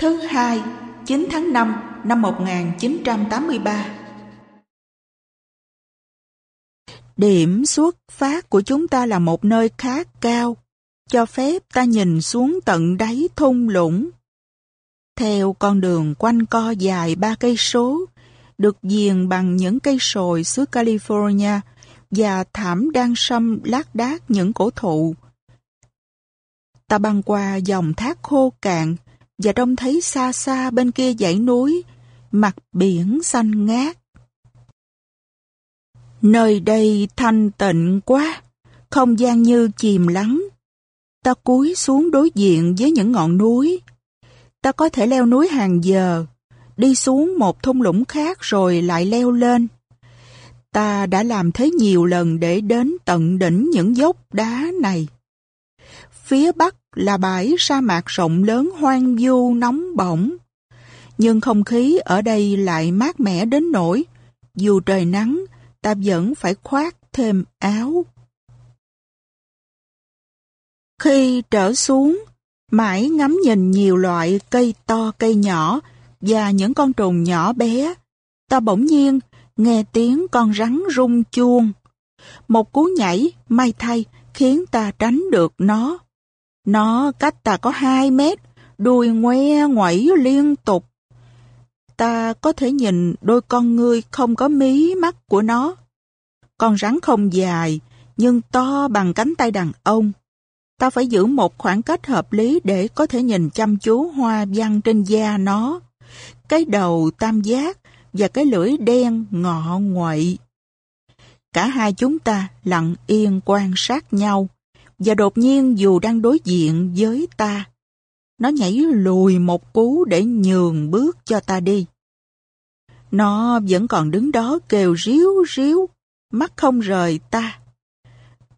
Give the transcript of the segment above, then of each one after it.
Thứ hai, 9 tháng 5 năm 1983 Điểm xuất phát của chúng ta là một nơi khá cao, cho phép ta nhìn xuống tận đáy thung lũng. Theo con đường quanh co dài ba cây số, được diền bằng những cây sồi xứ California và thảm đang sâm lác đác những cổ thụ. Ta băng qua dòng thác khô cạn và trông thấy xa xa bên kia dãy núi, mặt biển xanh ngát. Nơi đây thanh tịnh quá, không gian như chìm lắng. Ta cúi xuống đối diện với những ngọn núi. Ta có thể leo núi hàng giờ, đi xuống một thung lũng khác rồi lại leo lên. Ta đã làm thế nhiều lần để đến tận đỉnh những dốc đá này. Phía bắc là bãi sa mạc rộng lớn hoang vu nóng bỏng. Nhưng không khí ở đây lại mát mẻ đến nỗi, dù trời nắng, ta vẫn phải khoác thêm áo. Khi trở xuống, mãi ngắm nhìn nhiều loại cây to cây nhỏ và những con trùng nhỏ bé, ta bỗng nhiên nghe tiếng con rắn rung chuông. Một cú nhảy, may thay, khiến ta tránh được nó. Nó cách ta có hai mét, đuôi ngoe ngoẩy liên tục. Ta có thể nhìn đôi con ngươi không có mí mắt của nó. Con rắn không dài, nhưng to bằng cánh tay đàn ông. Ta phải giữ một khoảng cách hợp lý để có thể nhìn chăm chú hoa văn trên da nó. Cái đầu tam giác và cái lưỡi đen ngọ nguậy. Cả hai chúng ta lặng yên quan sát nhau, và đột nhiên dù đang đối diện với ta, nó nhảy lùi một cú để nhường bước cho ta đi. Nó vẫn còn đứng đó kêu ríu ríu, mắt không rời ta.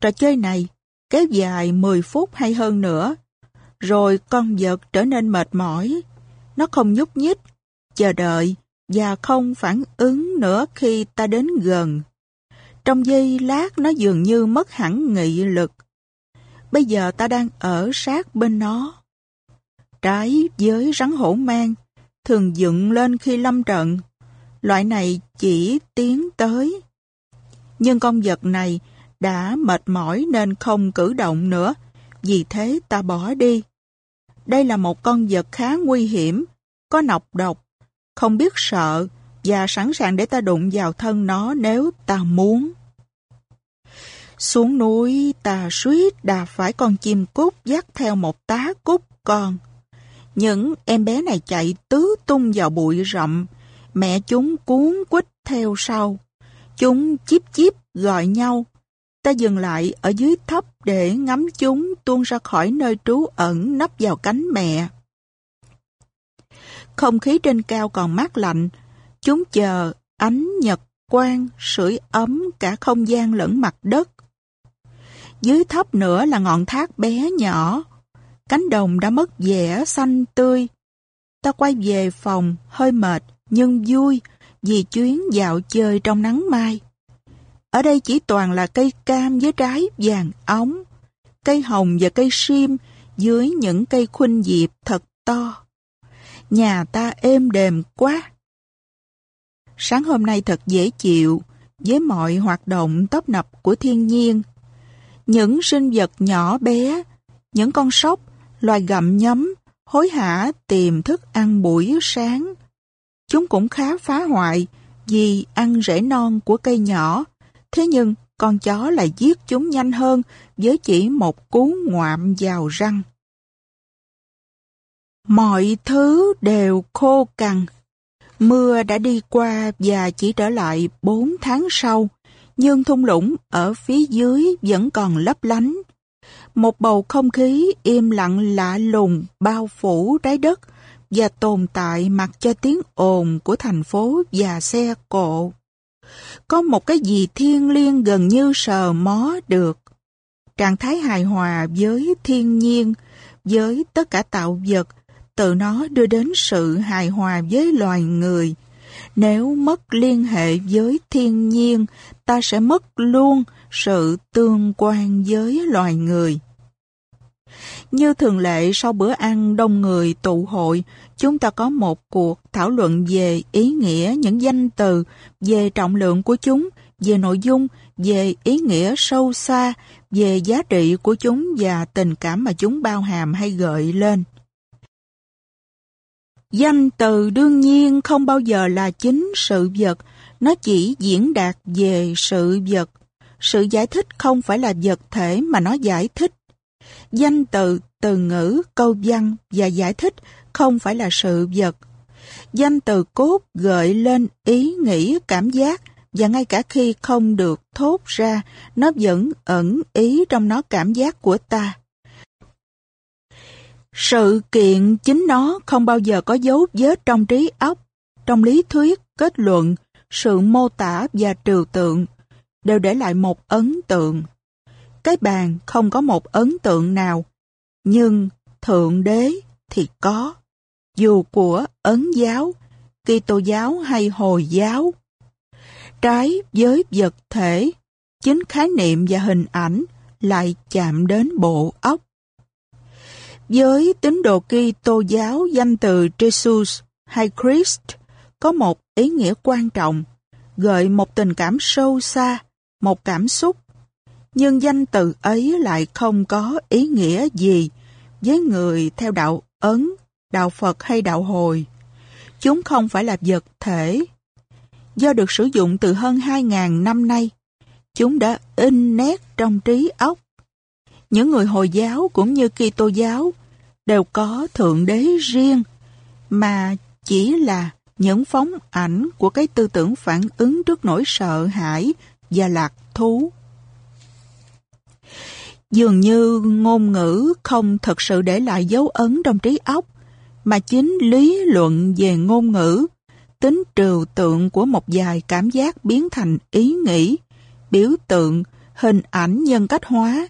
Trò chơi này kéo dài 10 phút hay hơn nữa, rồi con vật trở nên mệt mỏi. Nó không nhúc nhích, chờ đợi và không phản ứng nữa khi ta đến gần. Trong giây lát nó dường như mất hẳn nghị lực. Bây giờ ta đang ở sát bên nó. Trái với rắn hổ mang, thường dựng lên khi lâm trận. Loại này chỉ tiến tới. Nhưng con vật này đã mệt mỏi nên không cử động nữa, vì thế ta bỏ đi. Đây là một con vật khá nguy hiểm, có nọc độc, không biết sợ và sẵn sàng để ta đụng vào thân nó nếu ta muốn. Xuống núi ta suýt đà phải con chim cút dắt theo một tá cút con. Những em bé này chạy tứ tung vào bụi rậm, mẹ chúng cuốn quýt theo sau. Chúng chíp chíp gọi nhau. Ta dừng lại ở dưới thấp để ngắm chúng tuôn ra khỏi nơi trú ẩn nấp vào cánh mẹ. Không khí trên cao còn mát lạnh. Chúng chờ ánh nhật quang sưởi ấm cả không gian lẫn mặt đất. Dưới thấp nữa là ngọn thác bé nhỏ. Cánh đồng đã mất vẻ xanh tươi. Ta quay về phòng hơi mệt nhưng vui vì chuyến dạo chơi trong nắng mai. Ở đây chỉ toàn là cây cam với trái vàng óng, cây hồng và cây sim dưới những cây khuynh diệp thật to. Nhà ta êm đềm quá. Sáng hôm nay thật dễ chịu với mọi hoạt động tấp nập của thiên nhiên. Những sinh vật nhỏ bé, những con sóc, loài gặm nhấm, hối hả tìm thức ăn buổi sáng. Chúng cũng khá phá hoại vì ăn rễ non của cây nhỏ. Thế nhưng con chó lại giết chúng nhanh hơn với chỉ một cú ngoạm vào răng. Mọi thứ đều khô cằn. Mưa đã đi qua và chỉ trở lại bốn tháng sau, nhưng thung lũng ở phía dưới vẫn còn lấp lánh. Một bầu không khí im lặng lạ lùng bao phủ trái đất và tồn tại mặc cho tiếng ồn của thành phố và xe cộ. Có một cái gì thiên liêng gần như sờ mó được. Trạng thái hài hòa với thiên nhiên, với tất cả tạo vật, từ nó đưa đến sự hài hòa với loài người. Nếu mất liên hệ với thiên nhiên, ta sẽ mất luôn sự tương quan với loài người. Như thường lệ sau bữa ăn đông người tụ hội, chúng ta có một cuộc thảo luận về ý nghĩa những danh từ, về trọng lượng của chúng, về nội dung, về ý nghĩa sâu xa, về giá trị của chúng và tình cảm mà chúng bao hàm hay gợi lên. Danh từ đương nhiên không bao giờ là chính sự vật, nó chỉ diễn đạt về sự vật. Sự giải thích không phải là vật thể mà nó giải thích. Danh từ, từ ngữ, câu văn và giải thích không phải là sự vật. Danh từ cốt gợi lên ý nghĩ, cảm giác và ngay cả khi không được thốt ra, nó vẫn ẩn ý trong nó cảm giác của ta. Sự kiện chính nó không bao giờ có dấu vết trong trí óc, trong lý thuyết, kết luận, sự mô tả và trừu tượng, đều để lại một ấn tượng. Cái bàn không có một ấn tượng nào, nhưng Thượng Đế thì có, dù của Ấn giáo, Kitô giáo hay Hồi giáo. Trái với vật thể, chính khái niệm và hình ảnh lại chạm đến bộ óc. Với tín đồ Kitô giáo danh từ Jesus hay Christ có một ý nghĩa quan trọng, gợi một tình cảm sâu xa, một cảm xúc. Nhưng danh từ ấy lại không có ý nghĩa gì với người theo đạo Ấn, đạo Phật hay đạo Hồi. Chúng không phải là vật thể. Do được sử dụng từ hơn 2.000 năm nay, chúng đã in nét trong trí óc. Những người Hồi giáo cũng như Kitô giáo đều có thượng đế riêng, mà chỉ là những phóng ảnh của cái tư tưởng phản ứng trước nỗi sợ hãi và lạc thú. Dường như ngôn ngữ không thật sự để lại dấu ấn trong trí óc, mà chính lý luận về ngôn ngữ, tính trừu tượng của một vài cảm giác biến thành ý nghĩ, biểu tượng, hình ảnh nhân cách hóa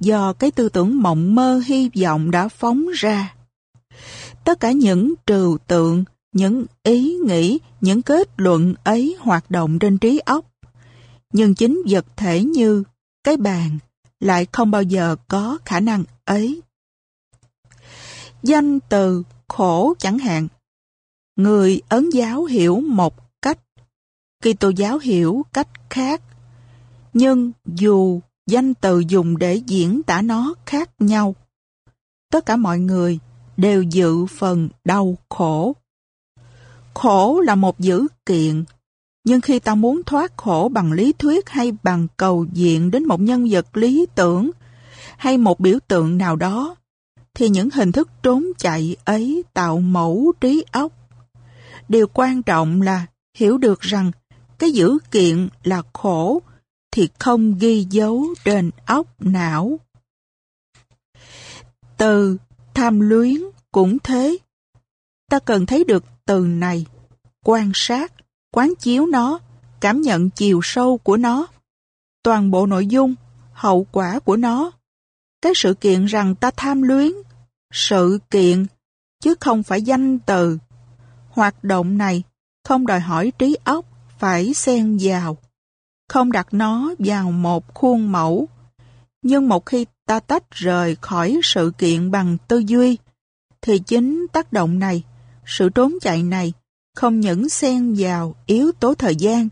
do cái tư tưởng mộng mơ hy vọng đã phóng ra. Tất cả những trừu tượng, những ý nghĩ, những kết luận ấy hoạt động trên trí óc. Nhưng chính vật thể như cái bàn lại không bao giờ có khả năng ấy. Danh từ khổ chẳng hạn. Người Ấn giáo hiểu một cách, Kitô giáo hiểu cách khác. Nhưng dù danh từ dùng để diễn tả nó khác nhau, tất cả mọi người đều dự phần đau khổ. Khổ là một dữ kiện, nhưng khi ta muốn thoát khổ bằng lý thuyết hay bằng cầu diện đến một nhân vật lý tưởng hay một biểu tượng nào đó, thì những hình thức trốn chạy ấy tạo mẫu trí óc. Điều quan trọng là hiểu được rằng cái dữ kiện là khổ thì không ghi dấu trên óc não. Từ tham luyến cũng thế. Ta cần thấy được từ này, quan sát, quán chiếu nó, cảm nhận chiều sâu của nó, toàn bộ nội dung, hậu quả của nó. Cái sự kiện rằng ta tham luyến, sự kiện, chứ không phải danh từ. Hoạt động này không đòi hỏi trí óc phải xen vào, không đặt nó vào một khuôn mẫu. Nhưng một khi ta tách rời khỏi sự kiện bằng tư duy, thì chính tác động này, sự trốn chạy này, không những xen vào yếu tố thời gian,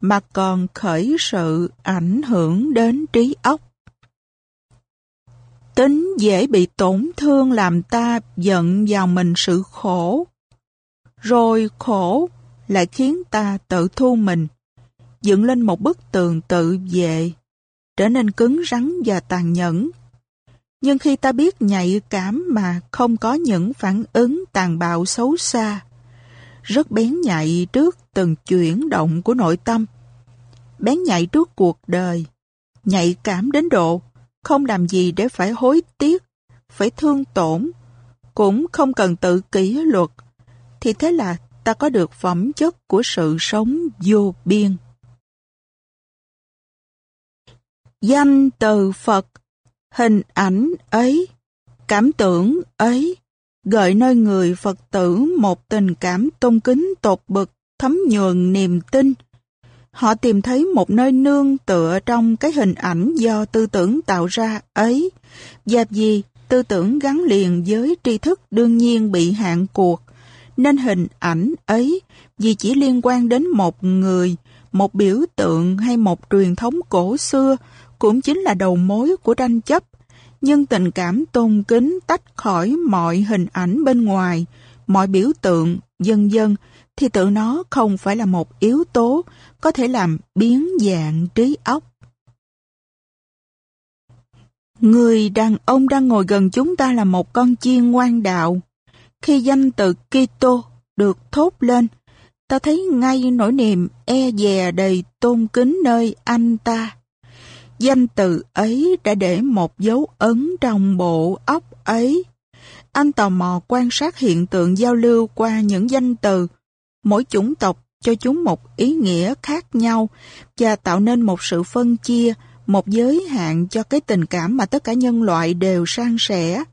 mà còn khởi sự ảnh hưởng đến trí óc. Tính dễ bị tổn thương làm ta giận vào mình sự khổ. Rồi khổ lại khiến ta tự thu mình, dựng lên một bức tường tự vệ, trở nên cứng rắn và tàn nhẫn. Nhưng khi ta biết nhạy cảm mà không có những phản ứng tàn bạo xấu xa, rất bén nhạy trước từng chuyển động của nội tâm, bén nhạy trước cuộc đời, nhạy cảm đến độ không làm gì để phải hối tiếc, phải thương tổn, cũng không cần tự kỷ luật, thì thế là ta có được phẩm chất của sự sống vô biên. Danh từ Phật, hình ảnh ấy, cảm tưởng ấy, gợi nơi người Phật tử một tình cảm tôn kính tột bực, thấm nhuần niềm tin. Họ tìm thấy một nơi nương tựa trong cái hình ảnh do tư tưởng tạo ra ấy. Và gì? Tư tưởng gắn liền với tri thức đương nhiên bị hạn cuộc, nên hình ảnh ấy vì chỉ liên quan đến một người, một biểu tượng hay một truyền thống cổ xưa cũng chính là đầu mối của tranh chấp. Nhưng tình cảm tôn kính tách khỏi mọi hình ảnh bên ngoài, mọi biểu tượng, dân dân, thì tự nó không phải là một yếu tố có thể làm biến dạng trí óc. Người đàn ông đang ngồi gần chúng ta là một con chiên ngoan đạo. Khi danh từ Kitô được thốt lên, ta thấy ngay nỗi niềm e dè đầy tôn kính nơi anh ta. Danh từ ấy đã để một dấu ấn trong bộ óc ấy. Anh tò mò quan sát hiện tượng giao lưu qua những danh từ. Mỗi chủng tộc cho chúng một ý nghĩa khác nhau và tạo nên một sự phân chia, một giới hạn cho cái tình cảm mà tất cả nhân loại đều san sẻ.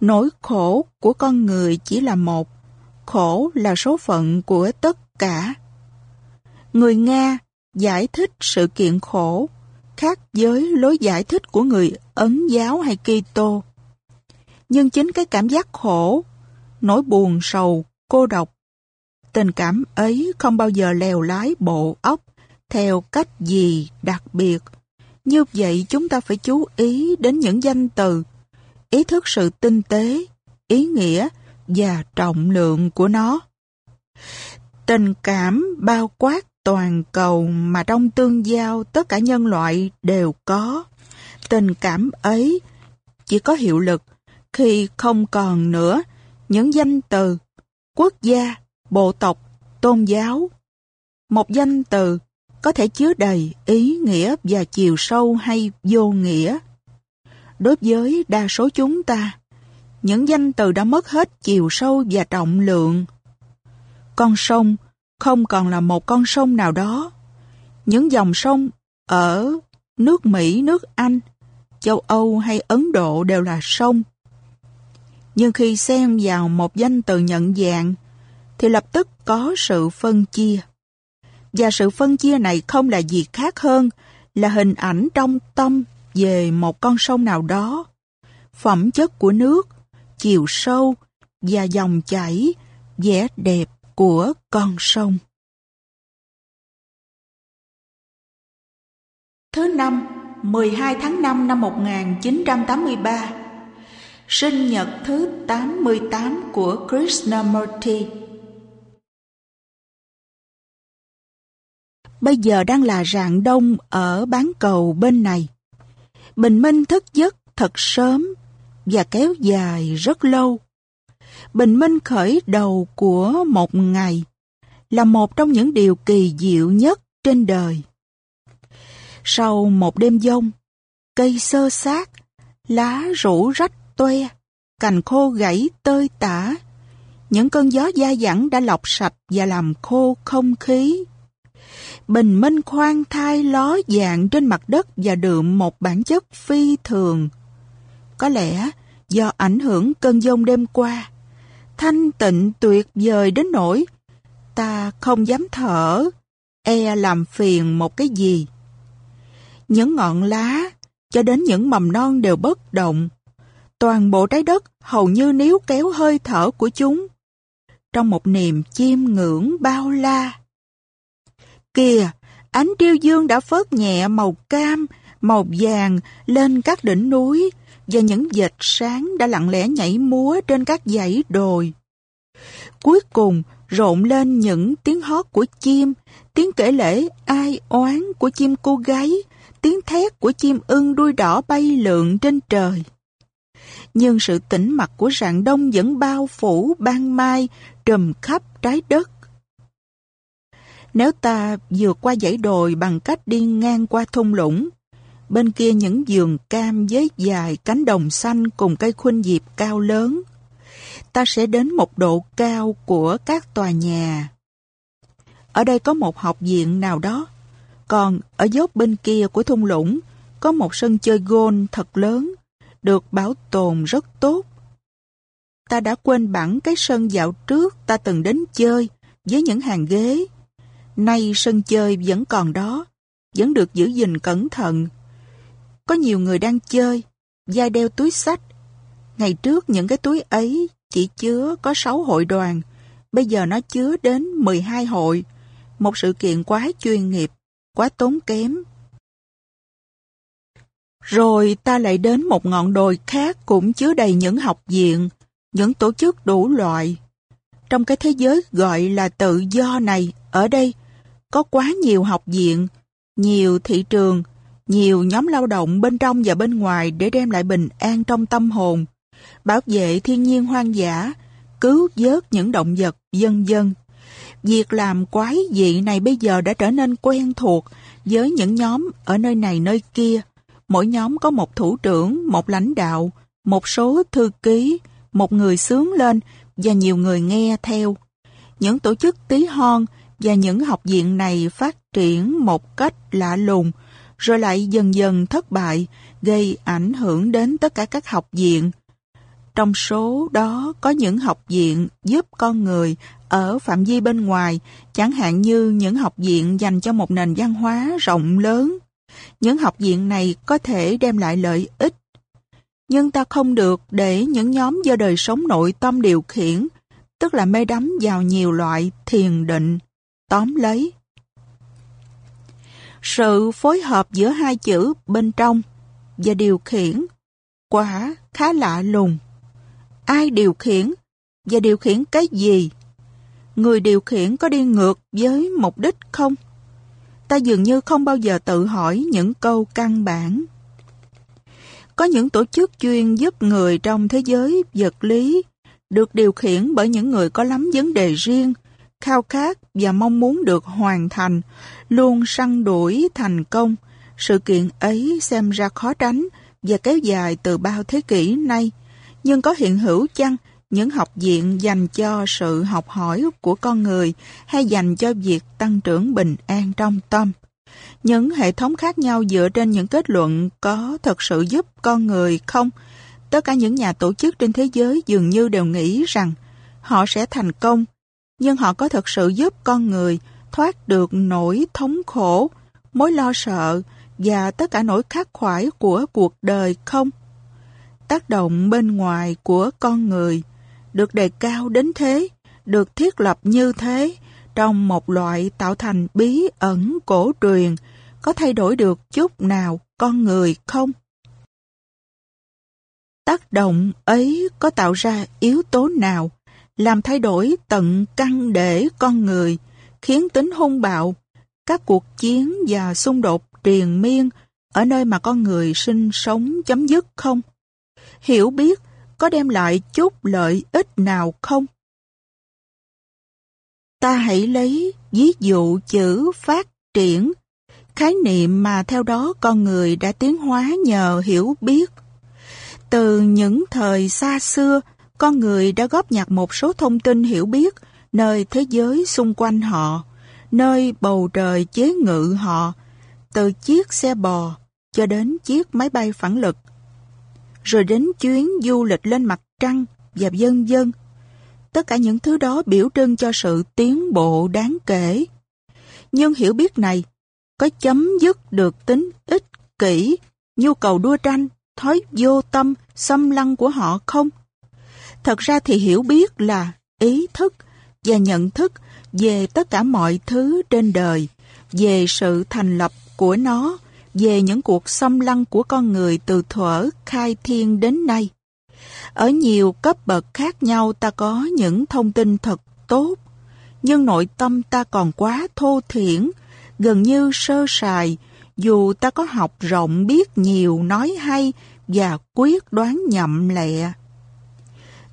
Nỗi khổ của con người chỉ là một, khổ là số phận của tất cả. Người Nga giải thích sự kiện khổ khác với lối giải thích của người Ấn giáo hay Kitô. Nhưng chính cái cảm giác khổ, nỗi buồn sầu, cô độc, tình cảm ấy không bao giờ lèo lái bộ óc theo cách gì đặc biệt. Như vậy chúng ta phải chú ý đến những danh từ, ý thức sự tinh tế, ý nghĩa và trọng lượng của nó. Tình cảm bao quát toàn cầu mà trong tương giao tất cả nhân loại đều có. Tình cảm ấy chỉ có hiệu lực khi không còn nữa những danh từ quốc gia, bộ tộc, tôn giáo. Một danh từ có thể chứa đầy ý nghĩa và chiều sâu hay vô nghĩa. Đối với đa số chúng ta, những danh từ đã mất hết chiều sâu và trọng lượng. Con sông không còn là một con sông nào đó. Những dòng sông ở nước Mỹ, nước Anh, châu Âu hay Ấn Độ đều là sông. Nhưng khi xem vào một danh từ nhận dạng, thì lập tức có sự phân chia. Và sự phân chia này không là gì khác hơn là hình ảnh trong tâm về một con sông nào đó. Phẩm chất của nước, chiều sâu và dòng chảy, vẻ đẹp của con sông. Thứ năm, 12 tháng 5 năm 1983 Sinh nhật thứ 88 của Krishnamurti Bây giờ đang là rạng đông ở bán cầu bên này. Bình minh thức giấc thật sớm và kéo dài rất lâu. Bình minh khởi đầu của một ngày là một trong những điều kỳ diệu nhất trên đời. Sau một đêm giông, cây sơ sát, lá rủ rách toe, cành khô gãy tơi tả. Những cơn gió da dẳng đã lọc sạch và làm khô không khí. Bình minh khoan thai ló dạng trên mặt đất và đượm một bản chất phi thường. Có lẽ do ảnh hưởng cơn giông đêm qua, thanh tịnh tuyệt vời đến nỗi ta không dám thở, e làm phiền một cái gì. Những ngọn lá cho đến những mầm non đều bất động. Toàn bộ trái đất hầu như níu kéo hơi thở của chúng. Trong một niềm chiêm ngưỡng bao la. Kìa, ánh triêu dương đã phớt nhẹ màu cam, màu vàng lên các đỉnh núi và những vệt sáng đã lặng lẽ nhảy múa trên các dãy đồi. Cuối cùng rộn lên những tiếng hót của chim, tiếng kể lễ ai oán của chim cô gái, tiếng thét của chim ưng đuôi đỏ bay lượn trên trời. Nhưng sự tĩnh mặt của rạng đông vẫn bao phủ ban mai trùm khắp trái đất. Nếu ta vượt qua dãy đồi bằng cách đi ngang qua thung lũng, bên kia những giường cam với dài cánh đồng xanh cùng cây khuynh diệp cao lớn, ta sẽ đến một độ cao của các tòa nhà. Ở đây có một học viện nào đó, còn ở dốc bên kia của thung lũng có một sân chơi gôn thật lớn, được bảo tồn rất tốt. Ta đã quên bẵng cái sân dạo trước ta từng đến chơi với những hàng ghế. Nay sân chơi vẫn còn đó, vẫn được giữ gìn cẩn thận. Có nhiều người đang chơi, da đeo túi sách, Ngày trước những cái túi ấy chỉ chứa có 6 hội đoàn, bây giờ nó chứa đến 12 hội. Một sự kiện quá chuyên nghiệp, quá tốn kém. Rồi ta lại đến một ngọn đồi khác cũng chứa đầy những học viện, những tổ chức đủ loại. Trong cái thế giới gọi là tự do này, ở đây có quá nhiều học viện, nhiều thị trường, nhiều nhóm lao động bên trong và bên ngoài để đem lại bình an trong tâm hồn, bảo vệ thiên nhiên hoang dã, cứu vớt những động vật, dân dân. Việc làm quái dị này bây giờ đã trở nên quen thuộc với những nhóm ở nơi này nơi kia. Mỗi nhóm có một thủ trưởng, một lãnh đạo, một số thư ký, một người sướng lên và nhiều người nghe theo. Những tổ chức tí hon và những học viện này phát triển một cách lạ lùng, rồi lại dần dần thất bại, gây ảnh hưởng đến tất cả các học viện. Trong số đó có những học viện giúp con người ở phạm vi bên ngoài, chẳng hạn như những học viện dành cho một nền văn hóa rộng lớn. Những học viện này có thể đem lại lợi ích. Nhưng ta không được để những nhóm do đời sống nội tâm điều khiển, tức là mê đắm vào nhiều loại thiền định, tóm lấy. Sự phối hợp giữa hai chữ bên trong và điều khiển quả khá lạ lùng. Ai điều khiển và điều khiển cái gì? Người điều khiển có đi ngược với mục đích không? Ta dường như không bao giờ tự hỏi những câu căn bản. Có những tổ chức chuyên giúp người trong thế giới vật lý được điều khiển bởi những người có lắm vấn đề riêng, khao khát và mong muốn được hoàn thành, luôn săn đuổi thành công. Sự kiện ấy xem ra khó tránh và kéo dài từ bao thế kỷ nay. Nhưng có hiện hữu chăng những học viện dành cho sự học hỏi của con người hay dành cho việc tăng trưởng bình an trong tâm? Những hệ thống khác nhau dựa trên những kết luận có thật sự giúp con người không? Tất cả những nhà tổ chức trên thế giới dường như đều nghĩ rằng họ sẽ thành công, nhưng họ có thật sự giúp con người thoát được nỗi thống khổ, mối lo sợ và tất cả nỗi khắc khoải của cuộc đời không? Tác động bên ngoài của con người được đề cao đến thế, được thiết lập như thế, trong một loại tạo thành bí ẩn cổ truyền, có thay đổi được chút nào con người không? Tác động ấy có tạo ra yếu tố nào làm thay đổi tận căn để con người, khiến tính hung bạo, các cuộc chiến và xung đột triền miên ở nơi mà con người sinh sống chấm dứt không? Hiểu biết có đem lại chút lợi ích nào không? Ta hãy lấy ví dụ chữ phát triển, khái niệm mà theo đó con người đã tiến hóa nhờ hiểu biết. Từ những thời xa xưa, con người đã góp nhặt một số thông tin hiểu biết nơi thế giới xung quanh họ, nơi bầu trời chế ngự họ, từ chiếc xe bò cho đến chiếc máy bay phản lực, rồi đến chuyến du lịch lên mặt trăng và dân dân. Tất cả những thứ đó biểu trưng cho sự tiến bộ đáng kể. Nhưng hiểu biết này có chấm dứt được tính ích kỷ, nhu cầu đua tranh, thói vô tâm, xâm lăng của họ không? Thật ra thì hiểu biết là ý thức và nhận thức về tất cả mọi thứ trên đời, về sự thành lập của nó, về những cuộc xâm lăng của con người từ thuở khai thiên đến nay. Ở nhiều cấp bậc khác nhau ta có những thông tin thật tốt, nhưng nội tâm ta còn quá thô thiển, gần như sơ sài, dù ta có học rộng biết nhiều nói hay và quyết đoán nhậm lẹ.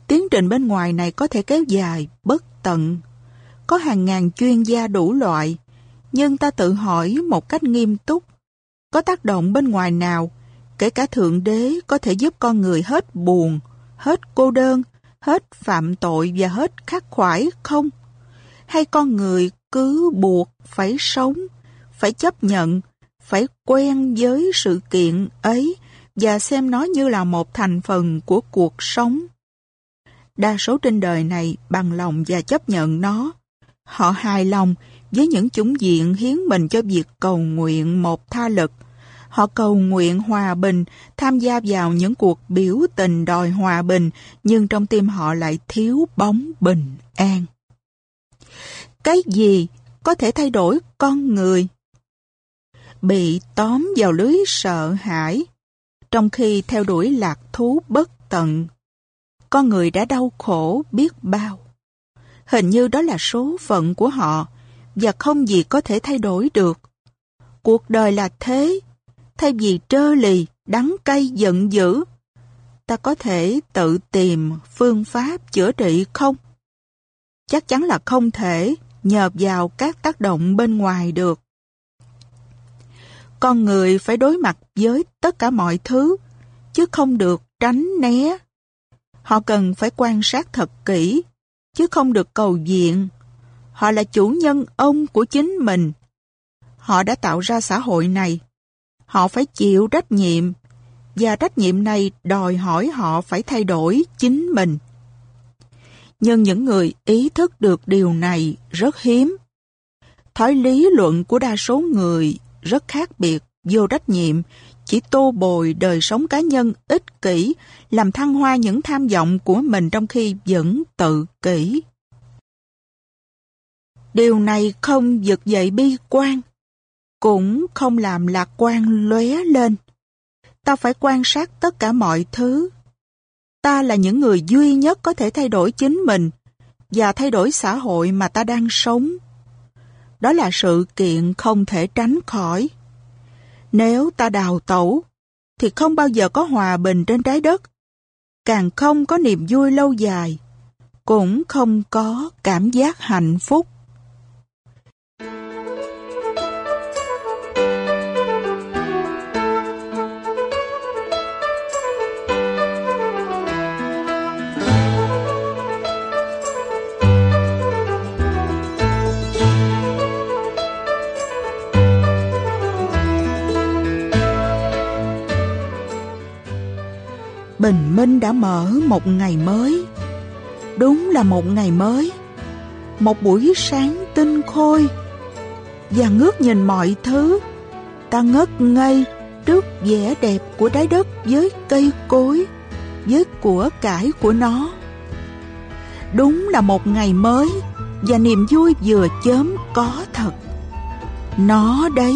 Tiến trình bên ngoài này có thể kéo dài, bất tận. Có hàng ngàn chuyên gia đủ loại, nhưng ta tự hỏi một cách nghiêm túc, có tác động bên ngoài nào, kể cả Thượng Đế có thể giúp con người hết buồn, hết cô đơn, hết phạm tội và hết khắc khoải không? Hay con người cứ buộc phải sống, phải chấp nhận, phải quen với sự kiện ấy và xem nó như là một thành phần của cuộc sống? Đa số trên đời này bằng lòng và chấp nhận nó. Họ hài lòng với những chúng diện hiến mình cho việc cầu nguyện một tha lực. Họ cầu nguyện hòa bình, tham gia vào những cuộc biểu tình đòi hòa bình, nhưng trong tim họ lại thiếu bóng bình an. Cái gì có thể thay đổi con người? Bị tóm vào lưới sợ hãi, trong khi theo đuổi lạc thú bất tận. Con người đã đau khổ biết bao. Hình như đó là số phận của họ, và không gì có thể thay đổi được. Cuộc đời là thế, thay vì trơ lì, đắng cay giận dữ, ta có thể tự tìm phương pháp chữa trị không? Chắc chắn là không thể nhờ vào các tác động bên ngoài được. Con người phải đối mặt với tất cả mọi thứ, chứ không được tránh né. Họ cần phải quan sát thật kỹ, chứ không được cầu diện. Họ là chủ nhân ông của chính mình. Họ đã tạo ra xã hội này. Họ phải chịu trách nhiệm, và trách nhiệm này đòi hỏi họ phải thay đổi chính mình. Nhưng những người ý thức được điều này rất hiếm. Thói lý luận của đa số người rất khác biệt, vô trách nhiệm, chỉ tô bồi đời sống cá nhân ích kỷ, làm thăng hoa những tham vọng của mình trong khi vẫn tự kỷ. Điều này không giật dậy bi quan, cũng không làm lạc quan lóe lên. Ta phải quan sát tất cả mọi thứ. Ta là những người duy nhất có thể thay đổi chính mình và thay đổi xã hội mà ta đang sống. Đó là sự kiện không thể tránh khỏi. Nếu ta đào tẩu, thì không bao giờ có hòa bình trên trái đất. Càng không có niềm vui lâu dài, cũng không có cảm giác hạnh phúc. Bình minh đã mở một ngày mới. Đúng là một ngày mới. Một buổi sáng tinh khôi. Và ngước nhìn mọi thứ, ta ngất ngây trước vẻ đẹp của trái đất với cây cối, với của cải của nó. Đúng là một ngày mới và niềm vui vừa chớm có thật. Nó đấy